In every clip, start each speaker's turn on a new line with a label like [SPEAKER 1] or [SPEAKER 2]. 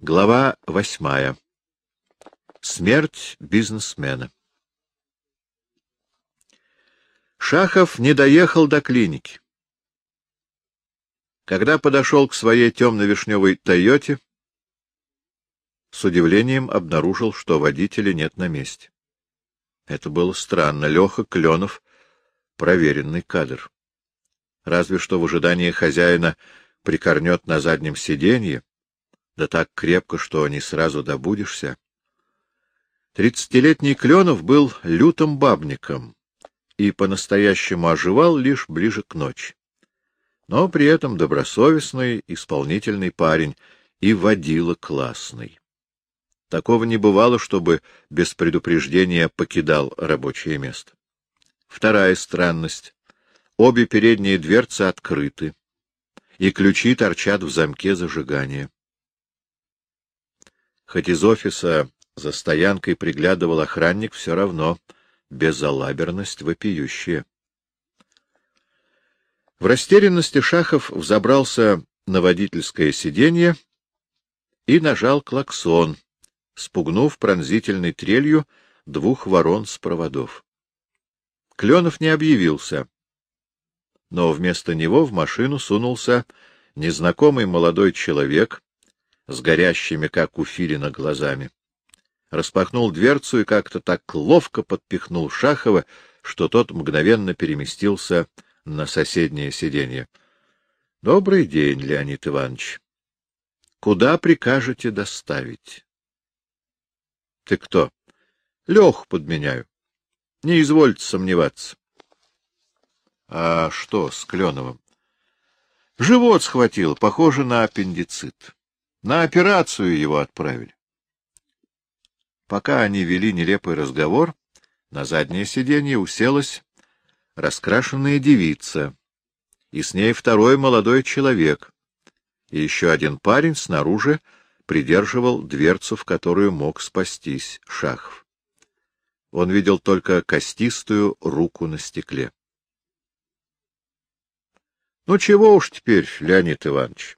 [SPEAKER 1] Глава восьмая. Смерть бизнесмена. Шахов не доехал до клиники. Когда подошел к своей темно-вишневой «Тойоте», с удивлением обнаружил, что водителя нет на месте. Это было странно. Леха Кленов — проверенный кадр. Разве что в ожидании хозяина прикорнет на заднем сиденье, да так крепко, что не сразу добудешься. Тридцатилетний Кленов был лютым бабником и по-настоящему оживал лишь ближе к ночи. Но при этом добросовестный, исполнительный парень и водила классный. Такого не бывало, чтобы без предупреждения покидал рабочее место. Вторая странность. Обе передние дверцы открыты, и ключи торчат в замке зажигания. Хоть из офиса за стоянкой приглядывал охранник, все равно безалаберность вопиющая. В растерянности Шахов взобрался на водительское сиденье и нажал клаксон, спугнув пронзительной трелью двух ворон с проводов. Кленов не объявился, но вместо него в машину сунулся незнакомый молодой человек с горящими, как у филина, глазами. Распахнул дверцу и как-то так ловко подпихнул Шахова, что тот мгновенно переместился на соседнее сиденье. — Добрый день, Леонид Иванович. Куда прикажете доставить? — Ты кто? — Лех подменяю. Не извольте сомневаться. — А что с Кленовым? — Живот схватил, похоже на аппендицит. На операцию его отправили. Пока они вели нелепый разговор, на заднее сиденье уселась раскрашенная девица, и с ней второй молодой человек, и еще один парень снаружи придерживал дверцу, в которую мог спастись Шахов. Он видел только костистую руку на стекле. — Ну чего уж теперь, Леонид Иванович, —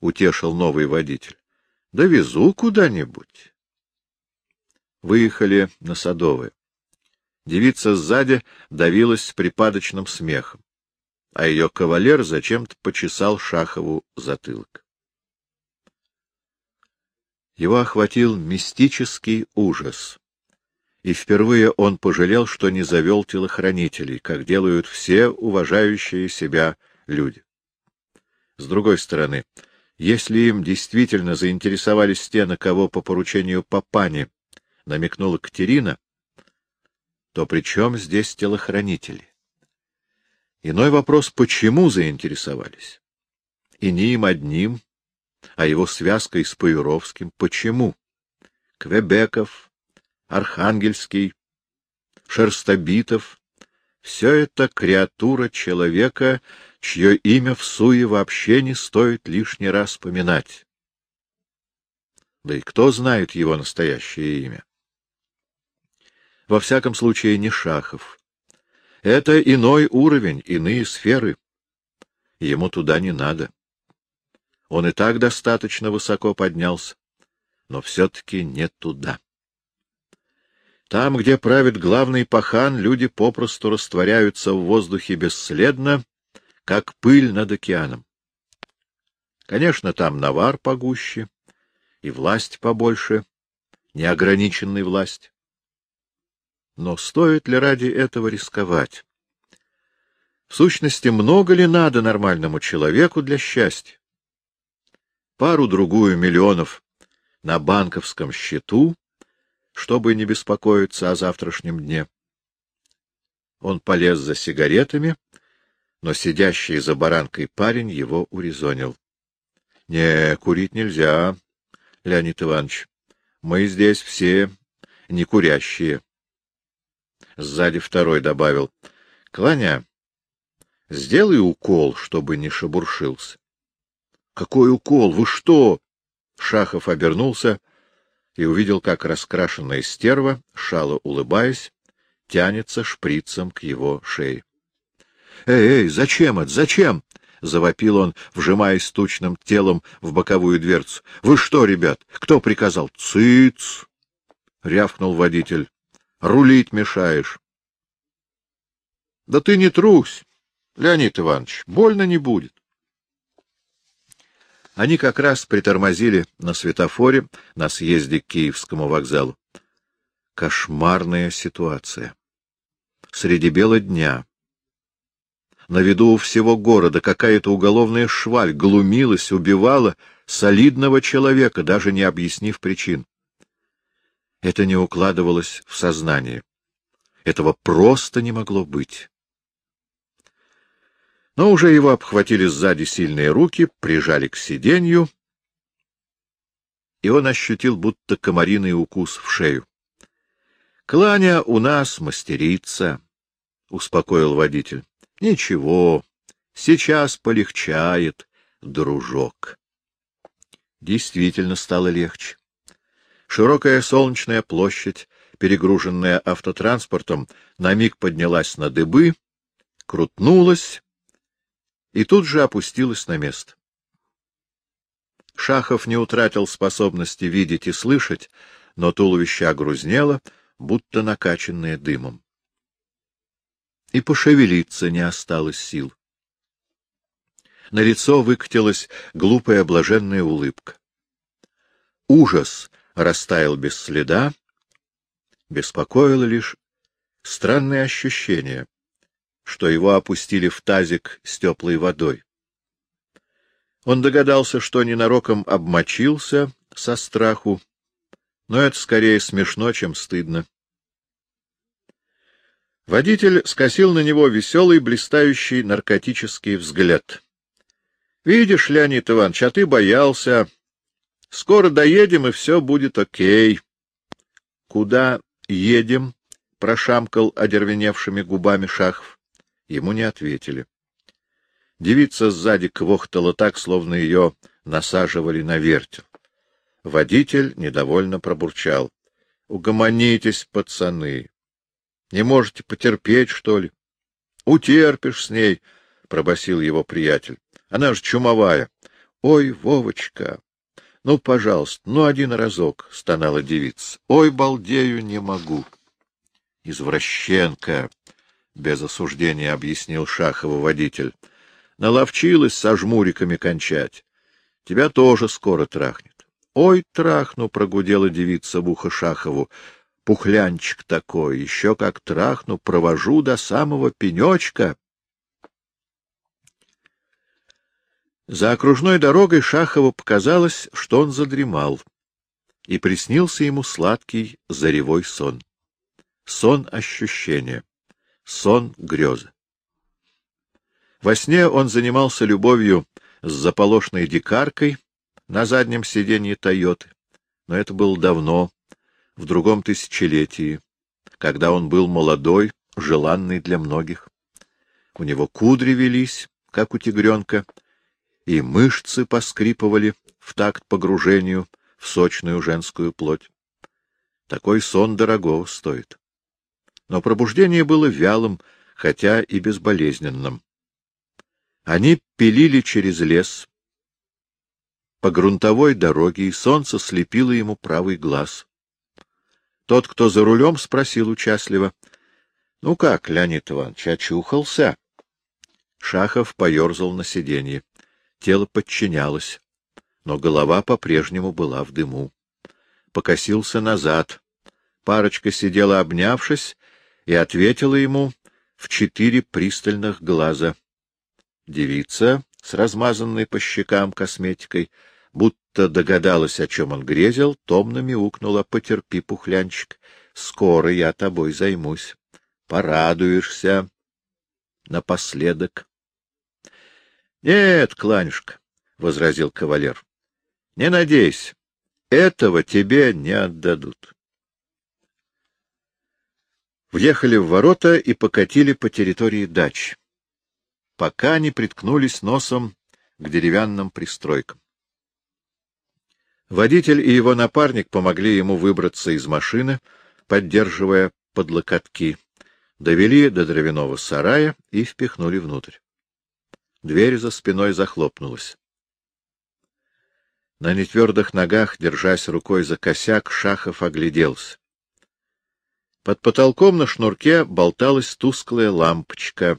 [SPEAKER 1] утешил новый водитель. — Довезу куда-нибудь. Выехали на Садовое. Девица сзади давилась припадочным смехом, а ее кавалер зачем-то почесал Шахову затылок. Его охватил мистический ужас, и впервые он пожалел, что не завел телохранителей, как делают все уважающие себя люди. С другой стороны, если им действительно заинтересовались те, на кого по поручению Папани намекнула Катерина, то при чем здесь телохранители? Иной вопрос, почему заинтересовались? И не им одним, а его связкой с Паюровским. Почему? Квебеков, Архангельский, Шерстобитов — все это креатура человека, чье имя в суе вообще не стоит лишний раз поминать. Да и кто знает его настоящее имя? Во всяком случае, не Шахов. Это иной уровень, иные сферы. Ему туда не надо. Он и так достаточно высоко поднялся, но все-таки не туда. Там, где правит главный пахан, люди попросту растворяются в воздухе бесследно, как пыль над океаном. Конечно, там навар погуще и власть побольше, неограниченной власть. Но стоит ли ради этого рисковать? В сущности, много ли надо нормальному человеку для счастья? Пару-другую миллионов на банковском счету, чтобы не беспокоиться о завтрашнем дне. Он полез за сигаретами, но сидящий за баранкой парень его урезонил. — Не, курить нельзя, Леонид Иванович. Мы здесь все не курящие. Сзади второй добавил. — Кланя, сделай укол, чтобы не шебуршился. — Какой укол? Вы что? Шахов обернулся и увидел, как раскрашенная стерва, шало улыбаясь, тянется шприцем к его шее. — Эй, эй, зачем это, зачем? —— завопил он, вжимаясь тучным телом в боковую дверцу. — Вы что, ребят? Кто приказал? — Цыц! — рявкнул водитель. — Рулить мешаешь. — Да ты не трусь, Леонид Иванович, больно не будет. Они как раз притормозили на светофоре на съезде к Киевскому вокзалу. Кошмарная ситуация. Среди бела дня. На виду у всего города какая-то уголовная шваль глумилась, убивала солидного человека, даже не объяснив причин. Это не укладывалось в сознание. Этого просто не могло быть. Но уже его обхватили сзади сильные руки, прижали к сиденью, и он ощутил будто комариный укус в шею. — Кланя у нас мастерица, — успокоил водитель. — Ничего, сейчас полегчает, дружок. Действительно стало легче. Широкая солнечная площадь, перегруженная автотранспортом, на миг поднялась на дыбы, крутнулась и тут же опустилась на место. Шахов не утратил способности видеть и слышать, но туловище огрузнело, будто накачанное дымом. И пошевелиться не осталось сил. На лицо выкатилась глупая блаженная улыбка. Ужас растаял без следа, беспокоило лишь странное ощущение — что его опустили в тазик с теплой водой. Он догадался, что ненароком обмочился со страху, но это скорее смешно, чем стыдно. Водитель скосил на него веселый, блистающий наркотический взгляд. — Видишь, Леонид Иванович, а ты боялся. Скоро доедем, и все будет окей. — Куда едем? — прошамкал одервеневшими губами Шахов. Ему не ответили. Девица сзади квохтала так, словно ее насаживали на вертел. Водитель недовольно пробурчал. — Угомонитесь, пацаны. Не можете потерпеть, что ли? — Утерпишь с ней, — пробасил его приятель. — Она же чумовая. — Ой, Вовочка! — Ну, пожалуйста, ну один разок, — стонала девица. — Ой, балдею не могу. — Извращенка! — без осуждения объяснил Шахову водитель. — Наловчилась со жмуриками кончать. Тебя тоже скоро трахнет. — Ой, трахну, — прогудела девица в ухо Шахову. — Пухлянчик такой, еще как трахну, провожу до самого пенечка. За окружной дорогой Шахову показалось, что он задремал, и приснился ему сладкий заревой сон. Сон ощущения сон грезы. Во сне он занимался любовью с заполошной дикаркой на заднем сиденье Тойоты, но это было давно, в другом тысячелетии, когда он был молодой, желанный для многих. У него кудри велись, как у тигренка, и мышцы поскрипывали в такт погружению в сочную женскую плоть. Такой сон дорого стоит но пробуждение было вялым, хотя и безболезненным. Они пилили через лес по грунтовой дороге, и солнце слепило ему правый глаз. Тот, кто за рулем, спросил участливо. — Ну как, Леонид Иванович, очухался? Шахов поерзал на сиденье. Тело подчинялось, но голова по-прежнему была в дыму. Покосился назад. Парочка сидела обнявшись и ответила ему в четыре пристальных глаза. Девица с размазанной по щекам косметикой, будто догадалась, о чем он грезил, томно мяукнула «Потерпи, пухлянчик, скоро я тобой займусь. Порадуешься напоследок». — Нет, Кланюшка, — возразил кавалер, — не надейся, этого тебе не отдадут. Въехали в ворота и покатили по территории дач, пока не приткнулись носом к деревянным пристройкам. Водитель и его напарник помогли ему выбраться из машины, поддерживая под локотки, довели до дровяного сарая и впихнули внутрь. Дверь за спиной захлопнулась. На нетвердых ногах, держась рукой за косяк, Шахов огляделся. Под потолком на шнурке болталась тусклая лампочка,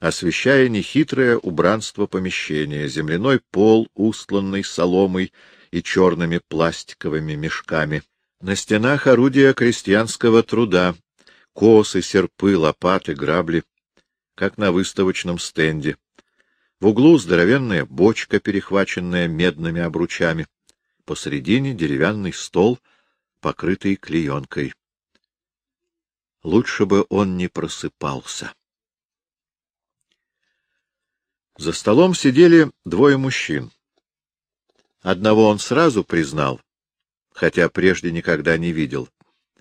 [SPEAKER 1] освещая нехитрое убранство помещения, земляной пол, устланный соломой и черными пластиковыми мешками. На стенах орудия крестьянского труда, косы, серпы, лопаты, грабли, как на выставочном стенде. В углу здоровенная бочка, перехваченная медными обручами. Посредине деревянный стол, покрытый клеенкой. Лучше бы он не просыпался. За столом сидели двое мужчин. Одного он сразу признал, хотя прежде никогда не видел.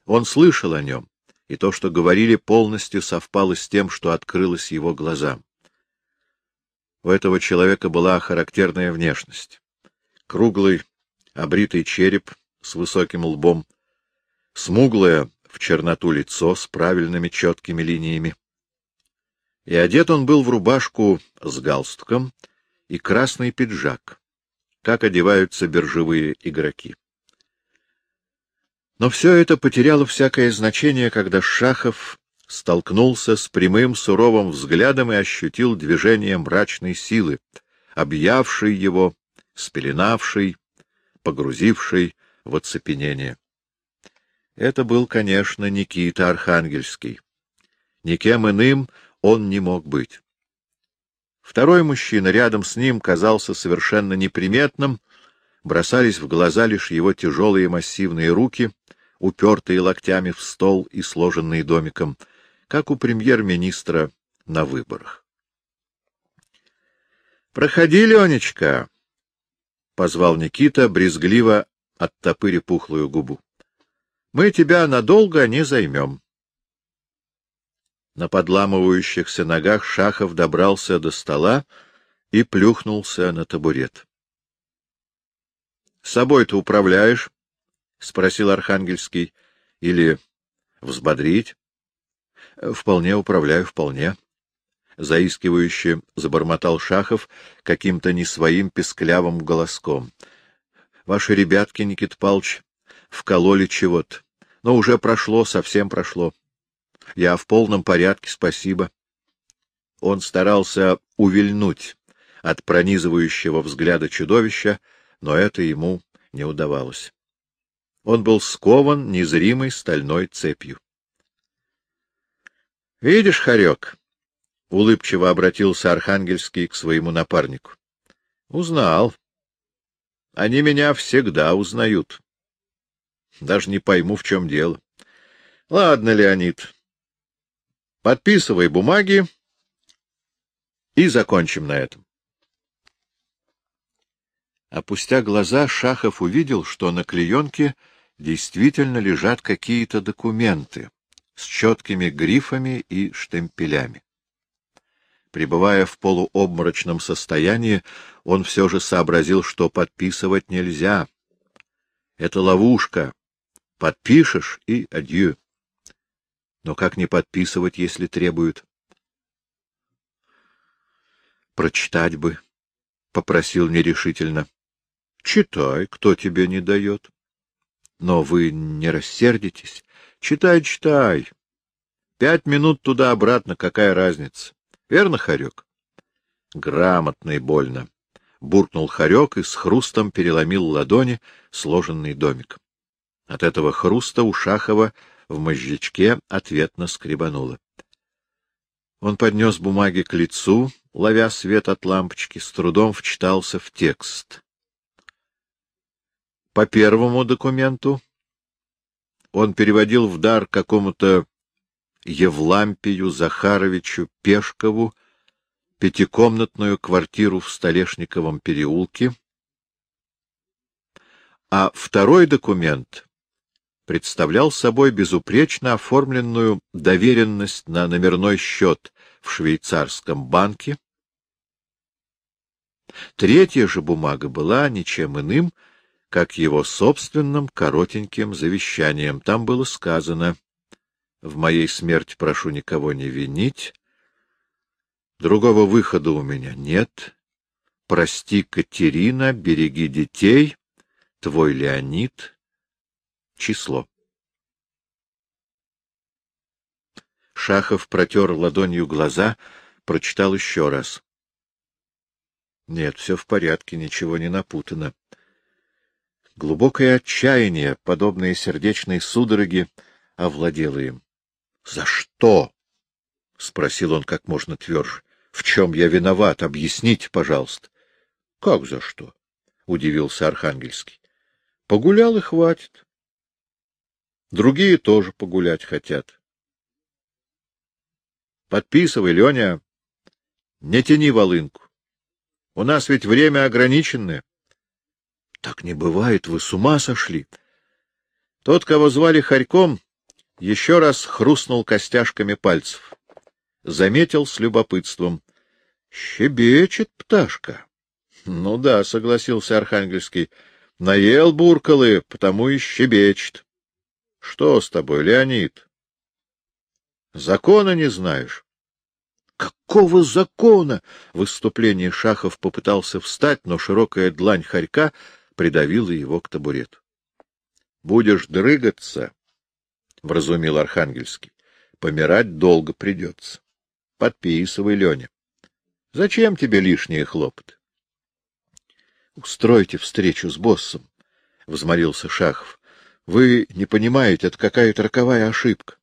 [SPEAKER 1] Он слышал о нем, и то, что говорили, полностью совпало с тем, что открылось его глазам. У этого человека была характерная внешность. Круглый, обритый череп с высоким лбом, смуглое в черноту лицо с правильными четкими линиями. И одет он был в рубашку с галстуком и красный пиджак, как одеваются биржевые игроки. Но все это потеряло всякое значение, когда Шахов столкнулся с прямым суровым взглядом и ощутил движение мрачной силы, объявшей его, спеленавшей, погрузившей в оцепенение. Это был, конечно, Никита Архангельский. Никем иным он не мог быть. Второй мужчина рядом с ним казался совершенно неприметным, бросались в глаза лишь его тяжелые массивные руки, упертые локтями в стол и сложенные домиком — как у премьер-министра на выборах. — Проходи, Ленечка! — позвал Никита, брезгливо оттопыря пухлую губу. — Мы тебя надолго не займем. На подламывающихся ногах Шахов добрался до стола и плюхнулся на табурет. — С собой-то управляешь? — спросил Архангельский. — Или взбодрить? — Вполне управляю, вполне. Заискивающе забормотал Шахов каким-то не своим песклявым голоском. — Ваши ребятки, Никит Палч, вкололи чего-то. Но уже прошло, совсем прошло. Я в полном порядке, спасибо. Он старался увильнуть от пронизывающего взгляда чудовища, но это ему не удавалось. Он был скован незримой стальной цепью. — Видишь, Харек, — улыбчиво обратился Архангельский к своему напарнику. — Узнал. Они меня всегда узнают. Даже не пойму, в чем дело. Ладно, Леонид, подписывай бумаги и закончим на этом. Опустя глаза, Шахов увидел, что на клеенке действительно лежат какие-то документы с четкими грифами и штемпелями. Пребывая в полуобморочном состоянии, он все же сообразил, что подписывать нельзя. Это ловушка. Подпишешь — и адью. Но как не подписывать, если требуют? Прочитать бы, — попросил нерешительно. — Читай, кто тебе не дает. Но вы не рассердитесь. Читай, читай. Пять минут туда-обратно, какая разница? Верно, Харек? Грамотно и больно. Буркнул Харек и с хрустом переломил ладони, сложенный домик. От этого хруста у Шахова в мозжечке ответно скребануло. Он поднес бумаги к лицу, ловя свет от лампочки, с трудом вчитался в текст. По первому документу он переводил в дар какому-то Евлампию Захаровичу Пешкову пятикомнатную квартиру в Столешниковом переулке, а второй документ представлял собой безупречно оформленную доверенность на номерной счет в швейцарском банке. Третья же бумага была ничем иным, как его собственным коротеньким завещанием. Там было сказано «В моей смерти прошу никого не винить, Другого выхода у меня нет. Прости, Катерина, береги детей. Твой Леонид. Число. Шахов протер ладонью глаза, прочитал еще раз. Нет, все в порядке, ничего не напутано. Глубокое отчаяние, подобные сердечной судороги, овладело им. — За что? — спросил он как можно тверже. — В чем я виноват? Объясните, пожалуйста. — Как за что? — удивился Архангельский. — Погулял и хватит. Другие тоже погулять хотят. Подписывай, Леня. Не тяни волынку. У нас ведь время ограниченное. Так не бывает, вы с ума сошли. Тот, кого звали Харьком, еще раз хрустнул костяшками пальцев. Заметил с любопытством. — Щебечет пташка. — Ну да, — согласился Архангельский. — Наел буркалы, потому и щебечет. — Что с тобой, Леонид? Закона не знаешь? Какого закона? В выступлении Шахов попытался встать, но широкая длань хорька придавила его к табурету. — Будешь дрыгаться, — вразумил Архангельский, — помирать долго придется. Подписывай, Леня. Зачем тебе лишние хлопоты? — Устройте встречу с боссом, — взмолился Шахов. — Вы не понимаете, это какая-то роковая ошибка.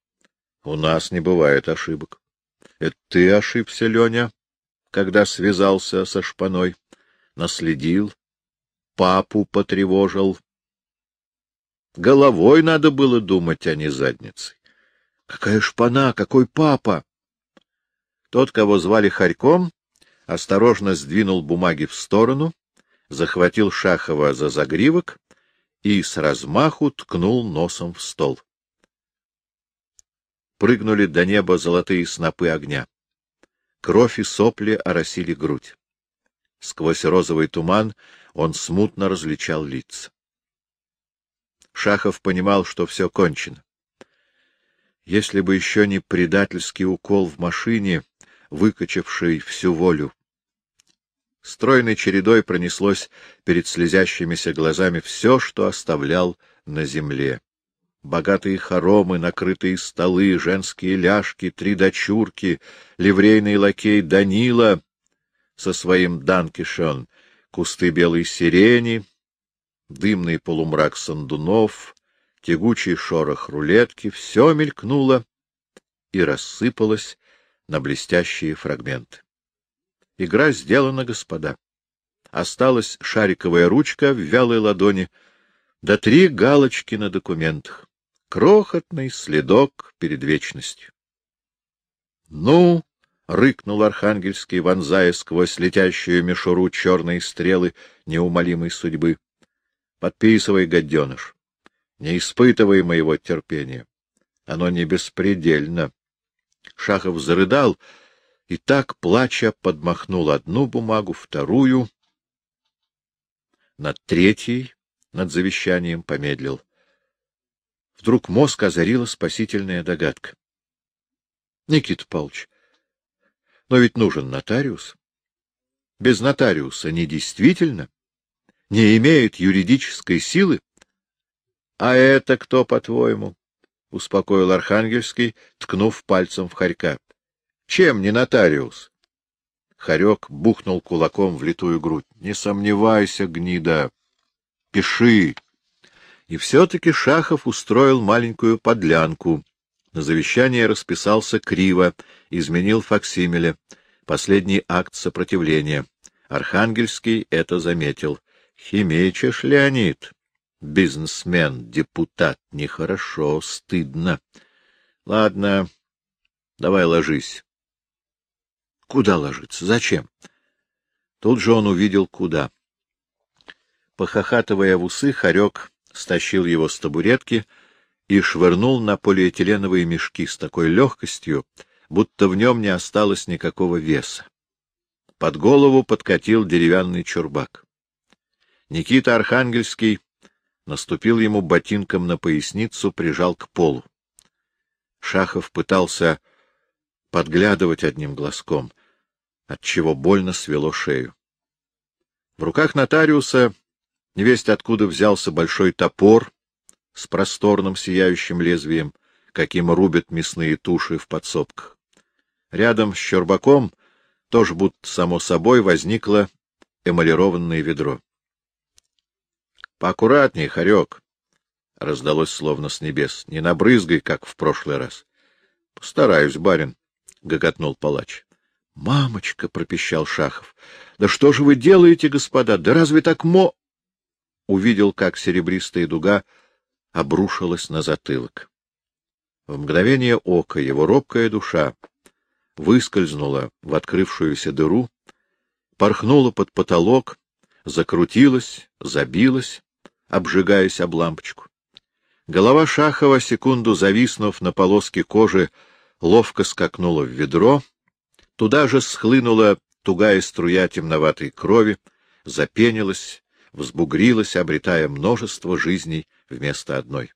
[SPEAKER 1] У нас не бывает ошибок. Это ты ошибся, Леня, когда связался со шпаной, наследил, папу потревожил. Головой надо было думать, а не задницей. Какая шпана, какой папа? Тот, кого звали Харьком, осторожно сдвинул бумаги в сторону, захватил Шахова за загривок и с размаху ткнул носом в стол прыгнули до неба золотые снопы огня. Кровь и сопли оросили грудь. Сквозь розовый туман он смутно различал лица. Шахов понимал, что все кончено. Если бы еще не предательский укол в машине, выкачавший всю волю. Стройной чередой пронеслось перед слезящимися глазами все, что оставлял на земле богатые хоромы, накрытые столы, женские ляжки, три дочурки, ливрейный лакей Данила со своим Данкишон, кусты белой сирени, дымный полумрак сандунов, тягучий шорох рулетки — все мелькнуло и рассыпалось на блестящие фрагменты. Игра сделана, господа. Осталась шариковая ручка в вялой ладони, да три галочки на документах крохотный следок перед вечностью. — Ну, — рыкнул Архангельский, вонзая сквозь летящую мишуру черные стрелы неумолимой судьбы. — Подписывай, гаденыш. Не испытывай моего терпения. Оно не беспредельно. Шахов зарыдал и так, плача, подмахнул одну бумагу, вторую. Над третьей, над завещанием, помедлил. Вдруг мозг озарила спасительная догадка. — Никита Павлович, но ведь нужен нотариус. Без нотариуса они действительно не имеют юридической силы. — А это кто, по-твоему? — успокоил Архангельский, ткнув пальцем в Харька. — Чем не нотариус? Харек бухнул кулаком в литую грудь. — Не сомневайся, гнида. Пиши. И все-таки Шахов устроил маленькую подлянку. На завещание расписался криво, изменил факсимиле. Последний акт сопротивления. Архангельский это заметил. Химичешь, Леонид. Бизнесмен, депутат. Нехорошо, стыдно. Ладно, давай ложись. Куда ложиться? Зачем? Тут же он увидел, куда. Похохатывая в усы, Харек стащил его с табуретки и швырнул на полиэтиленовые мешки с такой легкостью, будто в нем не осталось никакого веса. Под голову подкатил деревянный чурбак. Никита Архангельский наступил ему ботинком на поясницу, прижал к полу. Шахов пытался подглядывать одним глазком. отчего больно свело шею. В руках нотариуса невесть откуда взялся большой топор с просторным сияющим лезвием, каким рубят мясные туши в подсобках. Рядом с щербаком, тоже будто само собой, возникло эмалированное ведро. — Поаккуратней, хорек! — раздалось словно с небес. — Не набрызгай, как в прошлый раз. — Постараюсь, барин, — гоготнул палач. — Мамочка! — пропищал Шахов. — Да что же вы делаете, господа? Да разве так мо... Увидел, как серебристая дуга обрушилась на затылок. В мгновение ока его робкая душа выскользнула в открывшуюся дыру, порхнула под потолок, закрутилась, забилась, обжигаясь об лампочку. Голова Шахова, секунду зависнув на полоске кожи, ловко скакнула в ведро, туда же схлынула тугая струя темноватой крови, запенилась, взбугрилась, обретая множество жизней вместо одной.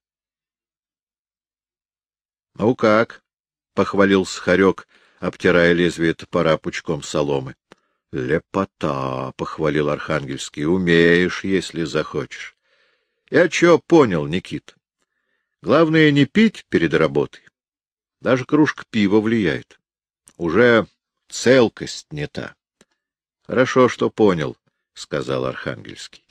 [SPEAKER 1] — Ну как? — похвалил Схарек, обтирая лезвие топора пучком соломы. — Лепота, — похвалил Архангельский, — умеешь, если захочешь. — Я чё понял, Никит? Главное не пить перед работой. Даже кружка пива влияет. Уже целкость не та. — Хорошо, что понял, — сказал Архангельский.